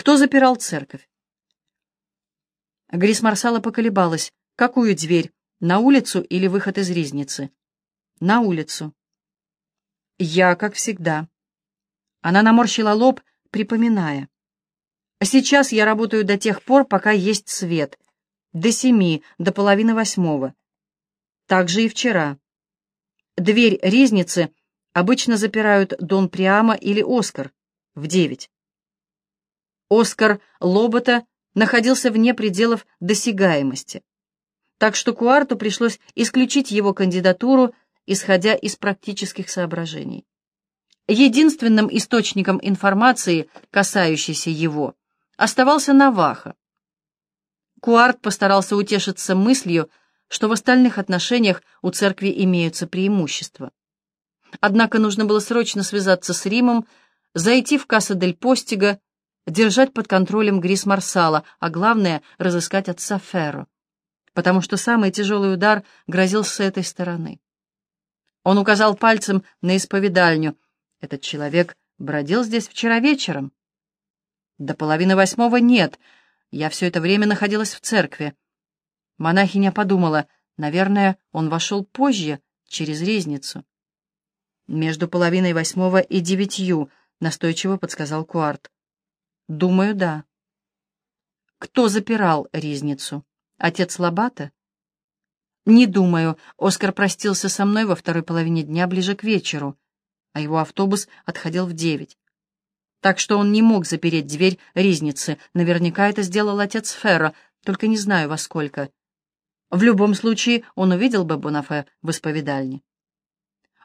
Кто запирал церковь? Грис Марсала поколебалась. Какую дверь? На улицу или выход из ризницы? На улицу. Я, как всегда. Она наморщила лоб, припоминая. Сейчас я работаю до тех пор, пока есть свет. До семи, до половины восьмого. Так же и вчера. Дверь ризницы обычно запирают Дон Приама или Оскар в девять. Оскар Лобота находился вне пределов досягаемости, так что Куарту пришлось исключить его кандидатуру, исходя из практических соображений. Единственным источником информации, касающейся его, оставался Наваха. Куарт постарался утешиться мыслью, что в остальных отношениях у церкви имеются преимущества. Однако нужно было срочно связаться с Римом, зайти в Касса дель Постига держать под контролем Грис Марсала, а главное — разыскать отца Ферро, потому что самый тяжелый удар грозил с этой стороны. Он указал пальцем на исповедальню. Этот человек бродил здесь вчера вечером. До половины восьмого нет. Я все это время находилась в церкви. Монахиня подумала, наверное, он вошел позже, через резницу. Между половиной восьмого и девятью, настойчиво подсказал Куарт. Думаю, да. Кто запирал резницу? Отец Лабата? Не думаю. Оскар простился со мной во второй половине дня ближе к вечеру, а его автобус отходил в девять. Так что он не мог запереть дверь резницы. Наверняка это сделал отец Ферро, только не знаю во сколько. В любом случае он увидел бы Бонафе в исповедальне.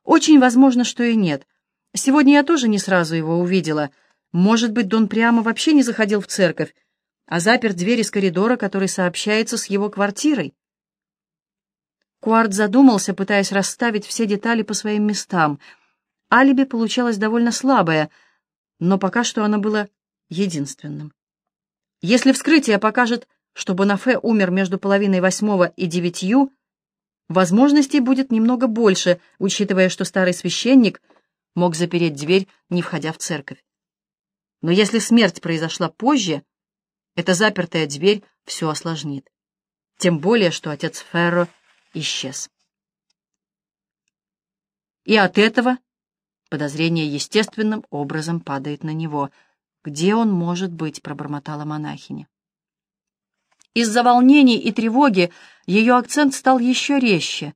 Очень возможно, что и нет. Сегодня я тоже не сразу его увидела — может быть, Дон прямо вообще не заходил в церковь, а запер дверь из коридора, который сообщается с его квартирой? Куарт задумался, пытаясь расставить все детали по своим местам. Алиби получалось довольно слабое, но пока что оно было единственным. Если вскрытие покажет, что Бонафе умер между половиной восьмого и девятью, возможностей будет немного больше, учитывая, что старый священник мог запереть дверь, не входя в церковь. Но если смерть произошла позже, эта запертая дверь все осложнит. Тем более, что отец Ферро исчез. И от этого подозрение естественным образом падает на него. «Где он может быть?» — пробормотала монахиня. Из-за волнений и тревоги ее акцент стал еще резче.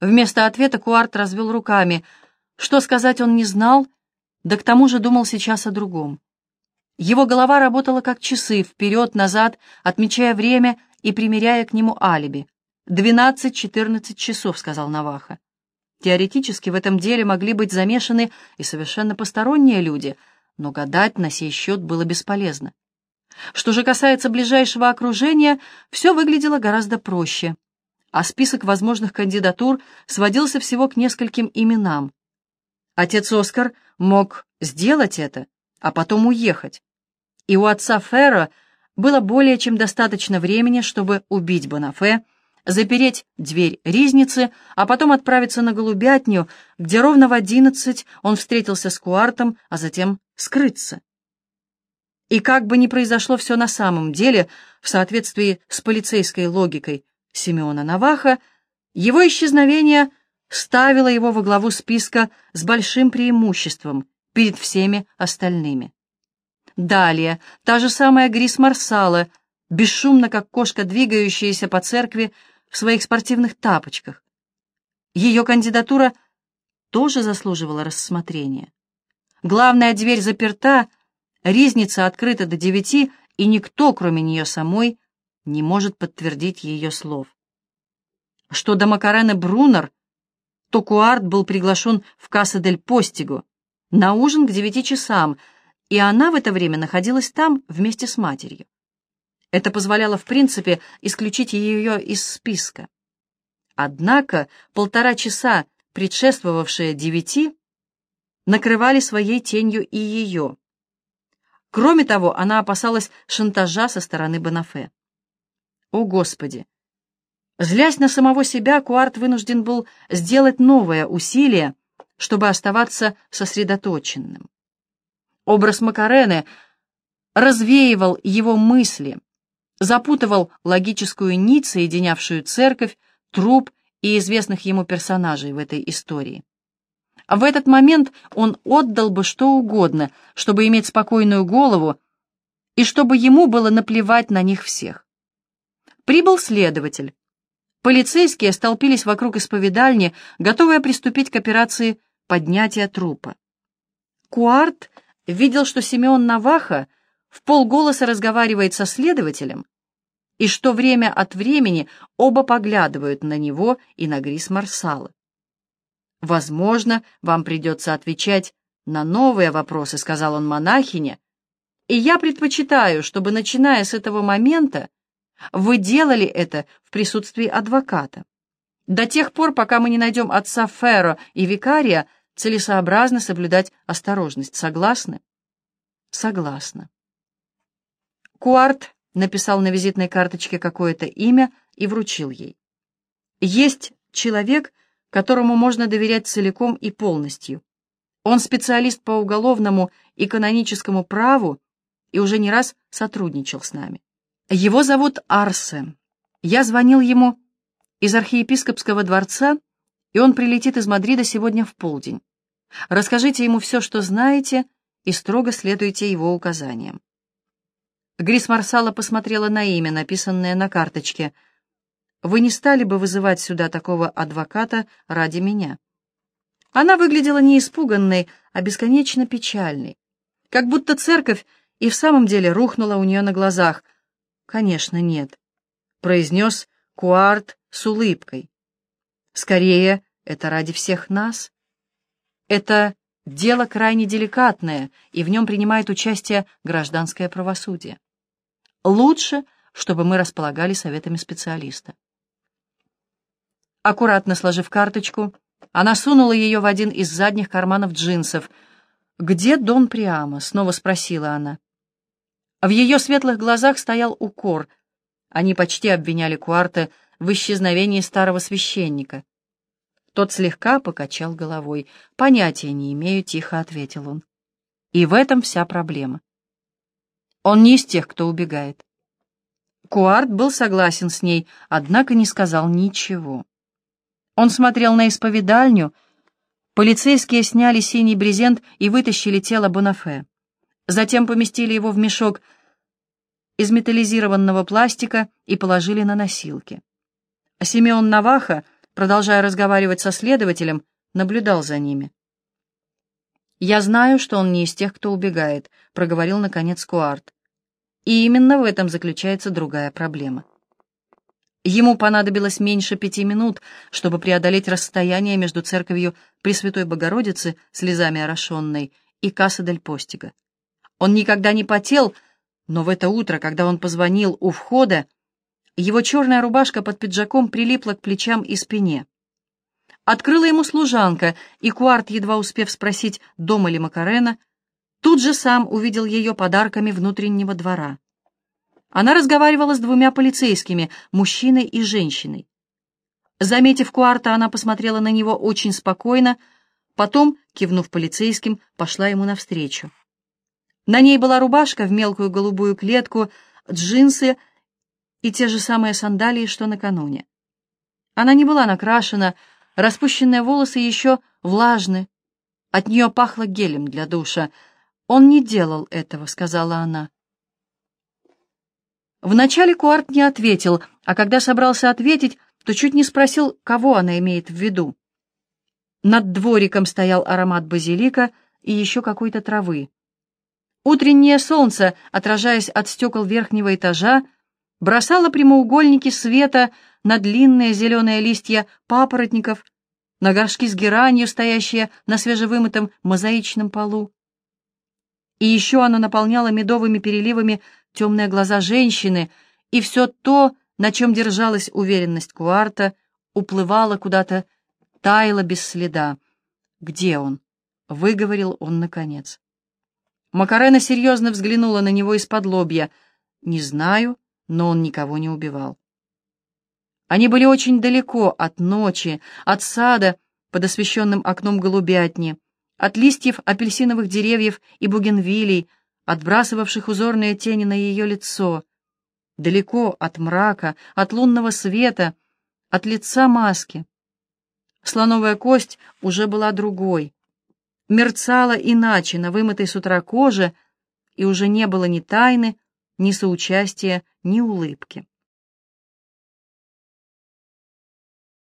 Вместо ответа Куарт развел руками. Что сказать он не знал, да к тому же думал сейчас о другом. Его голова работала как часы, вперед-назад, отмечая время и примеряя к нему алиби. «Двенадцать-четырнадцать часов», — сказал Наваха. Теоретически в этом деле могли быть замешаны и совершенно посторонние люди, но гадать на сей счет было бесполезно. Что же касается ближайшего окружения, все выглядело гораздо проще, а список возможных кандидатур сводился всего к нескольким именам. Отец Оскар мог сделать это, а потом уехать. И у отца Ферро было более чем достаточно времени, чтобы убить Бонафе, запереть дверь ризницы, а потом отправиться на Голубятню, где ровно в одиннадцать он встретился с Куартом, а затем скрыться. И как бы ни произошло все на самом деле, в соответствии с полицейской логикой Симеона Наваха, его исчезновение — ставила его во главу списка с большим преимуществом перед всеми остальными. Далее, та же самая Грис Марсала, бесшумно, как кошка, двигающаяся по церкви в своих спортивных тапочках. Ее кандидатура тоже заслуживала рассмотрения. Главная дверь заперта, ризница открыта до девяти, и никто, кроме нее самой, не может подтвердить ее слов. Что до Макарены Брунер, то Куарт был приглашен в Касса-дель-Постиго на ужин к девяти часам, и она в это время находилась там вместе с матерью. Это позволяло, в принципе, исключить ее из списка. Однако полтора часа, предшествовавшие девяти, накрывали своей тенью и ее. Кроме того, она опасалась шантажа со стороны Бонафе. О, Господи! Злясь на самого себя, Куарт вынужден был сделать новое усилие, чтобы оставаться сосредоточенным. Образ Макарены развеивал его мысли, запутывал логическую нить, соединявшую церковь, труп и известных ему персонажей в этой истории. В этот момент он отдал бы что угодно, чтобы иметь спокойную голову и чтобы ему было наплевать на них всех. Прибыл следователь. Полицейские столпились вокруг исповедальни, готовые приступить к операции поднятия трупа. Куарт видел, что Симеон Наваха в полголоса разговаривает со следователем, и что время от времени оба поглядывают на него и на Грис Марсала. «Возможно, вам придется отвечать на новые вопросы», — сказал он монахине, «и я предпочитаю, чтобы, начиная с этого момента, вы делали это в присутствии адвоката. До тех пор, пока мы не найдем отца Ферро и викария, целесообразно соблюдать осторожность. Согласны? Согласна. Куарт написал на визитной карточке какое-то имя и вручил ей. Есть человек, которому можно доверять целиком и полностью. Он специалист по уголовному и каноническому праву и уже не раз сотрудничал с нами. Его зовут Арсе. Я звонил ему из архиепископского дворца, и он прилетит из Мадрида сегодня в полдень. Расскажите ему все, что знаете, и строго следуйте его указаниям. Грис Марсала посмотрела на имя, написанное на карточке. «Вы не стали бы вызывать сюда такого адвоката ради меня?» Она выглядела не испуганной, а бесконечно печальной, как будто церковь и в самом деле рухнула у нее на глазах. «Конечно, нет», — произнес Куарт с улыбкой. «Скорее, это ради всех нас. Это дело крайне деликатное, и в нем принимает участие гражданское правосудие. Лучше, чтобы мы располагали советами специалиста». Аккуратно сложив карточку, она сунула ее в один из задних карманов джинсов. «Где Дон Приама?» — снова спросила она. В ее светлых глазах стоял укор. Они почти обвиняли Куарте в исчезновении старого священника. Тот слегка покачал головой. «Понятия не имею», — тихо ответил он. И в этом вся проблема. Он не из тех, кто убегает. Куарт был согласен с ней, однако не сказал ничего. Он смотрел на исповедальню. Полицейские сняли синий брезент и вытащили тело Бонафе. Затем поместили его в мешок из металлизированного пластика и положили на носилки. Симеон Наваха, продолжая разговаривать со следователем, наблюдал за ними. «Я знаю, что он не из тех, кто убегает», — проговорил наконец Куарт. «И именно в этом заключается другая проблема». Ему понадобилось меньше пяти минут, чтобы преодолеть расстояние между церковью Пресвятой Богородицы, слезами орошенной, и Касса дель Постига. Он никогда не потел, но в это утро, когда он позвонил у входа, его черная рубашка под пиджаком прилипла к плечам и спине. Открыла ему служанка, и Куарт, едва успев спросить, дома ли Макарена, тут же сам увидел ее подарками внутреннего двора. Она разговаривала с двумя полицейскими, мужчиной и женщиной. Заметив Куарта, она посмотрела на него очень спокойно, потом, кивнув полицейским, пошла ему навстречу. На ней была рубашка в мелкую голубую клетку, джинсы и те же самые сандалии, что накануне. Она не была накрашена, распущенные волосы еще влажны. От нее пахло гелем для душа. «Он не делал этого», — сказала она. Вначале Куарт не ответил, а когда собрался ответить, то чуть не спросил, кого она имеет в виду. Над двориком стоял аромат базилика и еще какой-то травы. Утреннее солнце, отражаясь от стекол верхнего этажа, бросало прямоугольники света на длинные зеленые листья папоротников, на горшки с геранью, стоящие на свежевымытом мозаичном полу. И еще оно наполняло медовыми переливами темные глаза женщины, и все то, на чем держалась уверенность Куарта, уплывало куда-то, таяло без следа. «Где он?» — выговорил он наконец. Макарена серьезно взглянула на него из-под лобья. «Не знаю, но он никого не убивал». Они были очень далеко от ночи, от сада под освещенным окном голубятни, от листьев апельсиновых деревьев и бугенвилей, отбрасывавших узорные тени на ее лицо, далеко от мрака, от лунного света, от лица маски. Слоновая кость уже была другой, мерцала иначе на вымытой с утра коже, и уже не было ни тайны, ни соучастия, ни улыбки.